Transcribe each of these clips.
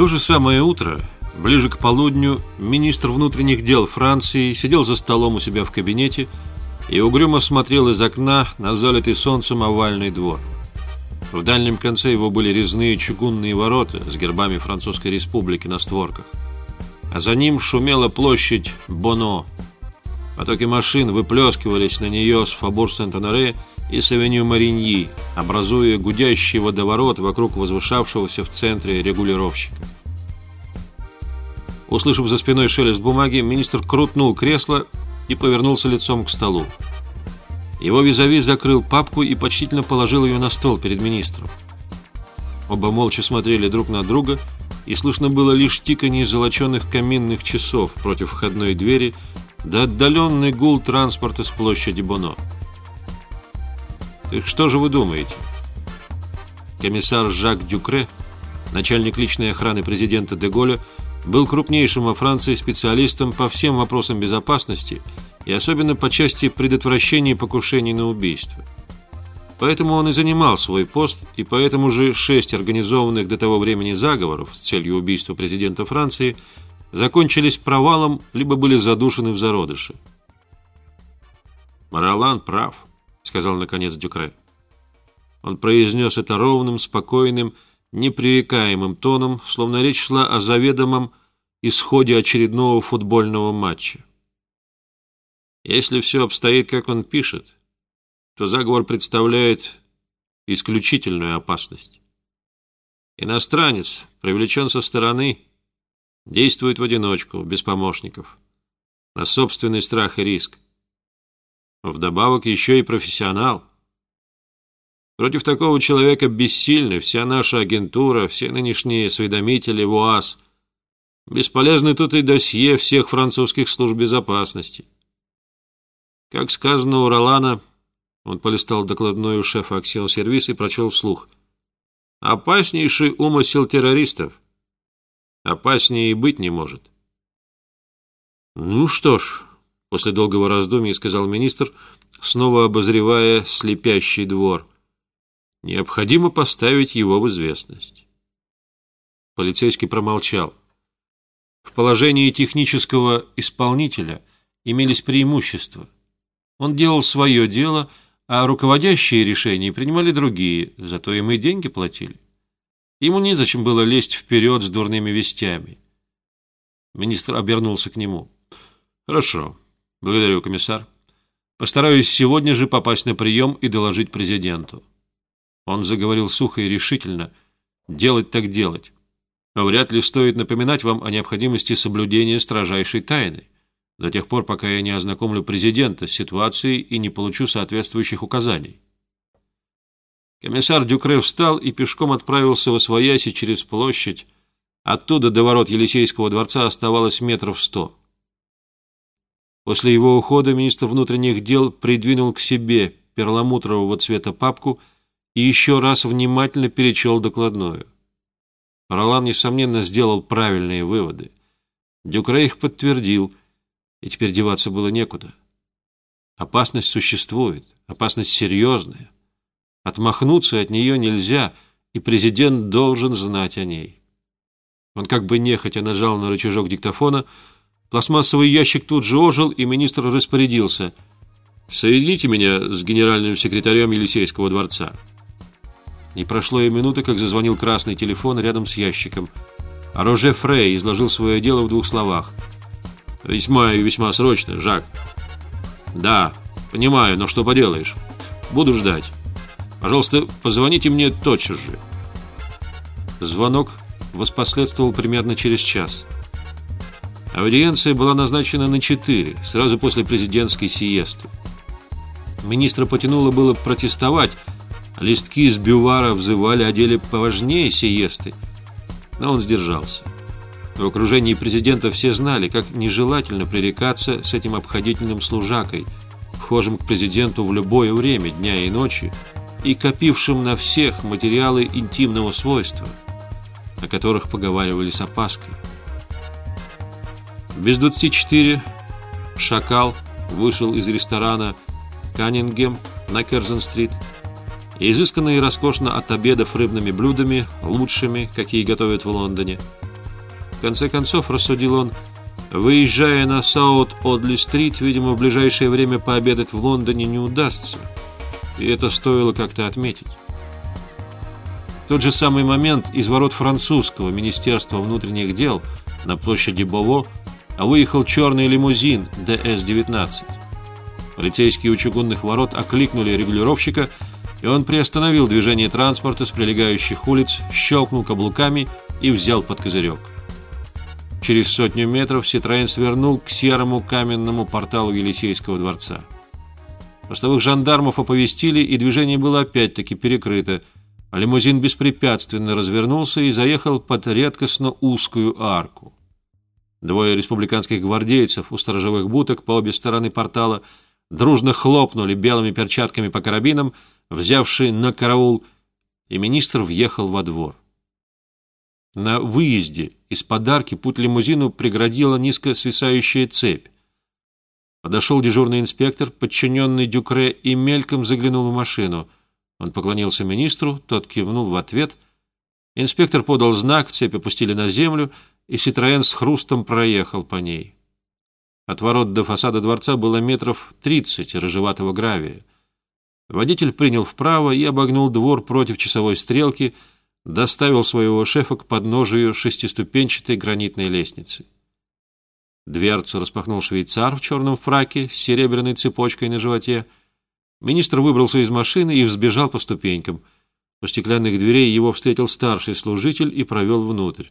то же самое утро, ближе к полудню, министр внутренних дел Франции сидел за столом у себя в кабинете и угрюмо смотрел из окна на залитый солнцем овальный двор. В дальнем конце его были резные чугунные ворота с гербами Французской Республики на створках. А за ним шумела площадь Боно. Потоки машин выплескивались на нее с Фабур Сент-Оноре и с авеню Мариньи, образуя гудящий водоворот вокруг возвышавшегося в центре регулировщика. Услышав за спиной шелест бумаги, министр крутнул кресло и повернулся лицом к столу. Его визави закрыл папку и почтительно положил ее на стол перед министром. Оба молча смотрели друг на друга, и слышно было лишь тиканье золоченных каминных часов против входной двери да отдаленный гул транспорта с площади Боно. Так что же вы думаете? Комиссар Жак Дюкре, начальник личной охраны президента Деголя, был крупнейшим во Франции специалистом по всем вопросам безопасности и особенно по части предотвращения покушений на убийство. Поэтому он и занимал свой пост, и поэтому же шесть организованных до того времени заговоров с целью убийства президента Франции закончились провалом, либо были задушены в зародыше. Маралан прав. — сказал наконец Дюкре. Он произнес это ровным, спокойным, непререкаемым тоном, словно речь шла о заведомом исходе очередного футбольного матча. Если все обстоит, как он пишет, то заговор представляет исключительную опасность. Иностранец привлечен со стороны, действует в одиночку, без помощников, на собственный страх и риск. Вдобавок еще и профессионал. Против такого человека бессильны вся наша агентура, все нынешние осведомители ВУАЗ. Бесполезны тут и досье всех французских служб безопасности. Как сказано у Ролана, он полистал докладную шефа Аксион Сервис и прочел вслух. Опаснейший умысел террористов. Опаснее и быть не может. Ну что ж, После долгого раздумья сказал министр, снова обозревая слепящий двор. Необходимо поставить его в известность. Полицейский промолчал. В положении технического исполнителя имелись преимущества. Он делал свое дело, а руководящие решения принимали другие, зато им и деньги платили. Ему незачем было лезть вперед с дурными вестями. Министр обернулся к нему. «Хорошо. Благодарю, комиссар. Постараюсь сегодня же попасть на прием и доложить президенту. Он заговорил сухо и решительно. Делать так делать. Но вряд ли стоит напоминать вам о необходимости соблюдения строжайшей тайны до тех пор, пока я не ознакомлю президента с ситуацией и не получу соответствующих указаний. Комиссар Дюкре встал и пешком отправился в Освояси через площадь. Оттуда до ворот Елисейского дворца оставалось метров сто. После его ухода министр внутренних дел придвинул к себе перламутрового цвета папку и еще раз внимательно перечел докладную. Ролан, несомненно, сделал правильные выводы. Дюкре их подтвердил, и теперь деваться было некуда. Опасность существует, опасность серьезная. Отмахнуться от нее нельзя, и президент должен знать о ней. Он как бы нехотя нажал на рычажок диктофона, Пластмассовый ящик тут же ожил, и министр распорядился. «Соедините меня с генеральным секретарем Елисейского дворца». Не прошло и минуты, как зазвонил красный телефон рядом с ящиком. А Роже Фрей изложил свое дело в двух словах. «Весьма и весьма срочно, Жак». «Да, понимаю, но что поделаешь. Буду ждать. Пожалуйста, позвоните мне тотчас же». Звонок воспоследствовал примерно через час. Аудиенция была назначена на 4, сразу после президентской сиесты. Министра потянуло было протестовать, листки из бювара взывали о деле поважнее сиесты, но он сдержался. В окружении президента все знали, как нежелательно пререкаться с этим обходительным служакой, вхожим к президенту в любое время, дня и ночи, и копившим на всех материалы интимного свойства, о которых поговаривали с опаской. Без 24 «Шакал» вышел из ресторана «Каннингем» на Керзен-стрит изысканно и роскошно от обедов рыбными блюдами, лучшими, какие готовят в Лондоне, В конце концов, рассудил он, выезжая на Саут-Одли-стрит, видимо, в ближайшее время пообедать в Лондоне не удастся. И это стоило как-то отметить. В тот же самый момент из ворот французского Министерства внутренних дел на площади Бово выехал черный лимузин ДС-19. Полицейские у чугунных ворот окликнули регулировщика и он приостановил движение транспорта с прилегающих улиц, щелкнул каблуками и взял под козырек. Через сотню метров Ситроен свернул к серому каменному порталу Елисейского дворца. Постовых жандармов оповестили, и движение было опять-таки перекрыто, а лимузин беспрепятственно развернулся и заехал под редкостно узкую арку. Двое республиканских гвардейцев у сторожевых будок по обе стороны портала дружно хлопнули белыми перчатками по карабинам, взявший на караул, и министр въехал во двор. На выезде из подарки путь лимузину преградила низко свисающая цепь. Подошел дежурный инспектор, подчиненный Дюкре, и мельком заглянул в машину. Он поклонился министру, тот кивнул в ответ. Инспектор подал знак, цепь опустили на землю, и Ситроен с хрустом проехал по ней. От ворот до фасада дворца было метров тридцать рыжеватого гравия. Водитель принял вправо и обогнул двор против часовой стрелки, доставил своего шефа к подножию шестиступенчатой гранитной лестницы. Дверцу распахнул швейцар в черном фраке с серебряной цепочкой на животе. Министр выбрался из машины и взбежал по ступенькам. У стеклянных дверей его встретил старший служитель и провел внутрь.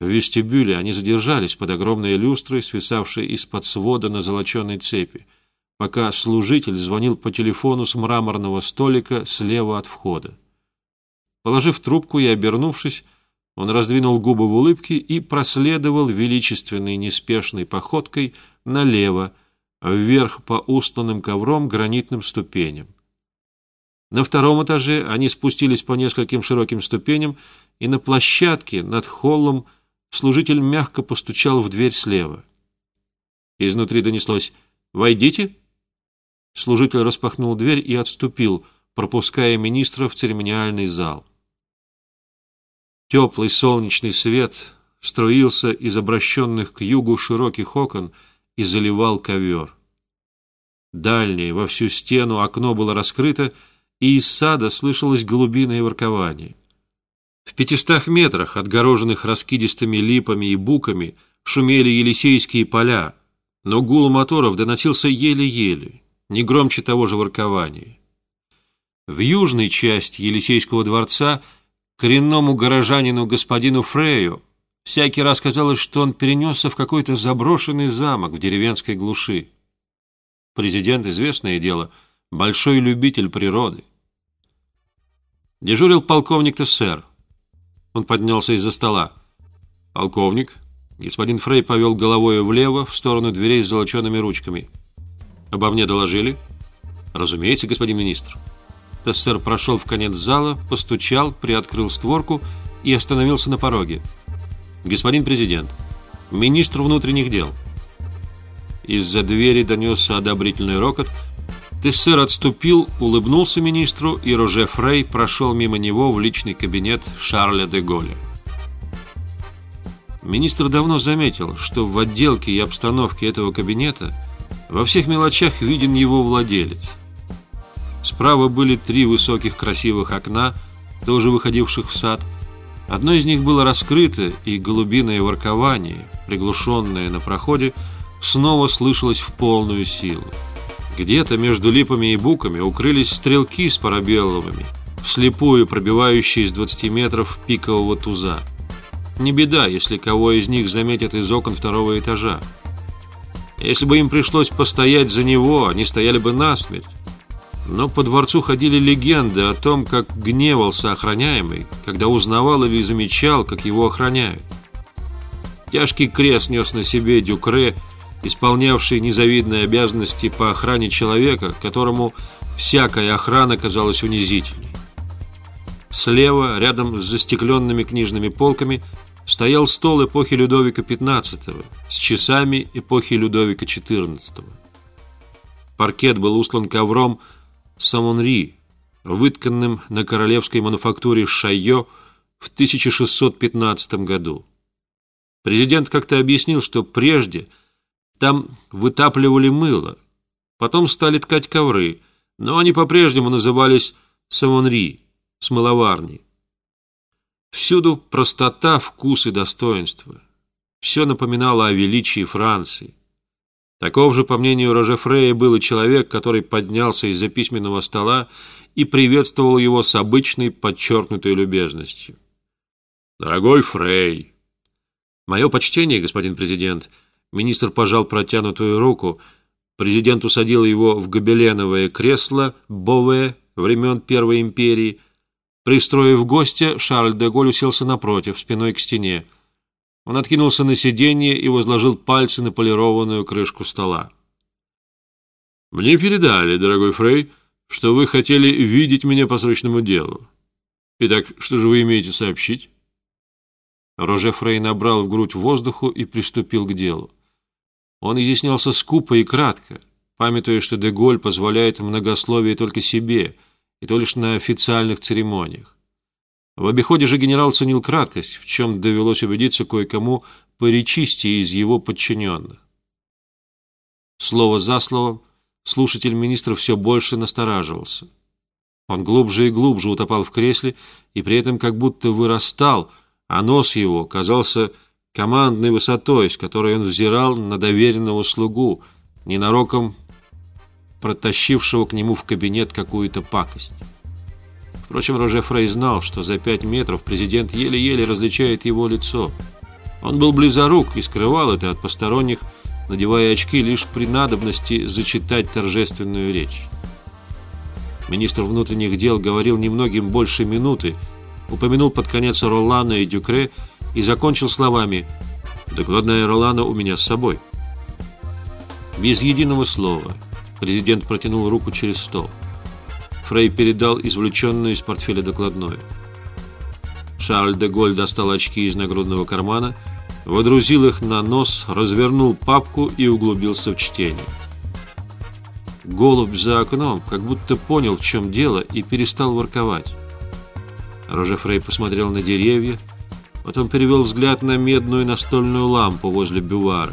В вестибюле они задержались под огромной люстрой, свисавшей из-под свода на золоченой цепи пока служитель звонил по телефону с мраморного столика слева от входа. Положив трубку и обернувшись, он раздвинул губы в улыбке и проследовал величественной неспешной походкой налево, вверх по устланным ковром гранитным ступеням. На втором этаже они спустились по нескольким широким ступеням, и на площадке над холлом служитель мягко постучал в дверь слева. Изнутри донеслось «Войдите». Служитель распахнул дверь и отступил, пропуская министра в церемониальный зал. Теплый солнечный свет струился из обращенных к югу широких окон и заливал ковер. Дальнее, во всю стену, окно было раскрыто, и из сада слышалось голубиное воркование. В пятистах метрах, отгороженных раскидистыми липами и буками, шумели Елисейские поля, но гул моторов доносился еле-еле не громче того же воркования. В южной части Елисейского дворца коренному горожанину господину Фрею всякий раз казалось, что он перенесся в какой-то заброшенный замок в деревенской глуши. Президент, известное дело, большой любитель природы. Дежурил полковник Тессер. Он поднялся из-за стола. «Полковник», господин Фрей повел головой влево, в сторону дверей с золочеными ручками. Обо мне доложили? Разумеется, господин министр. Тессер прошел в конец зала, постучал, приоткрыл створку и остановился на пороге. Господин президент, министр внутренних дел. Из-за двери донесся одобрительный рокот. Тессер отступил, улыбнулся министру, и Роже Фрей прошел мимо него в личный кабинет Шарля де Голля. Министр давно заметил, что в отделке и обстановке этого кабинета – во всех мелочах виден его владелец. Справа были три высоких красивых окна, тоже выходивших в сад. Одно из них было раскрыто, и голубиное воркование, приглушенное на проходе, снова слышалось в полную силу. Где-то между липами и буками укрылись стрелки с парабеллумами, вслепую пробивающие из 20 метров пикового туза. Не беда, если кого из них заметят из окон второго этажа. Если бы им пришлось постоять за него, они стояли бы насмерть. Но по дворцу ходили легенды о том, как гневался охраняемый, когда узнавал или замечал, как его охраняют. Тяжкий крест нес на себе Дюкре, исполнявший незавидные обязанности по охране человека, которому всякая охрана казалась унизительной. Слева, рядом с застекленными книжными полками, стоял стол эпохи Людовика XV с часами эпохи Людовика XIV. Паркет был услан ковром Самонри, вытканным на королевской мануфактуре Шайо в 1615 году. Президент как-то объяснил, что прежде там вытапливали мыло, потом стали ткать ковры, но они по-прежнему назывались «самонри» — «смыловарни». Всюду простота, вкус и достоинство. Все напоминало о величии Франции. Таков же, по мнению Роже Фрея, был и человек, который поднялся из-за письменного стола и приветствовал его с обычной подчеркнутой любезностью. «Дорогой Фрей!» «Мое почтение, господин президент!» Министр пожал протянутую руку. Президент усадил его в гобеленовое кресло Бове времен Первой империи. Пристроив гостя, Шарль де Голь уселся напротив, спиной к стене. Он откинулся на сиденье и возложил пальцы на полированную крышку стола. «Мне передали, дорогой Фрей, что вы хотели видеть меня по срочному делу. Итак, что же вы имеете сообщить?» Роже Фрей набрал в грудь воздуху и приступил к делу. Он изъяснялся скупо и кратко, памятуя, что Деголь позволяет многословие только себе, и то лишь на официальных церемониях. В обиходе же генерал ценил краткость, в чем довелось убедиться кое-кому поречистее из его подчиненных. Слово за словом слушатель министра все больше настораживался. Он глубже и глубже утопал в кресле и при этом как будто вырастал, а нос его казался командной высотой, с которой он взирал на доверенного слугу, ненароком протащившего к нему в кабинет какую-то пакость. Впрочем, Роже Фрей знал, что за пять метров президент еле-еле различает его лицо. Он был близорук и скрывал это от посторонних, надевая очки лишь при надобности зачитать торжественную речь. Министр внутренних дел говорил немногим больше минуты, упомянул под конец Ролана и Дюкре и закончил словами «Докладная Ролана у меня с собой». Без единого слова президент протянул руку через стол. Фрей передал извлеченную из портфеля докладную. Шарль де Голь достал очки из нагрудного кармана, водрузил их на нос, развернул папку и углубился в чтение. Голубь за окном как будто понял, в чем дело, и перестал ворковать. Роже Фрей посмотрел на деревья, потом перевел взгляд на медную настольную лампу возле бювара.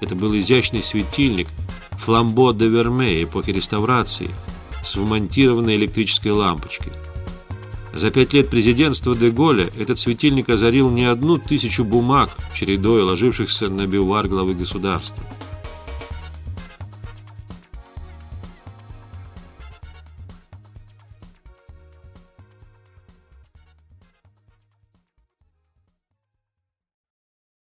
Это был изящный светильник «Фламбо де Верме» эпохи реставрации – с вмонтированной электрической лампочкой. За пять лет президентства Деголя этот светильник озарил не одну тысячу бумаг, чередой ложившихся на бивар главы государства.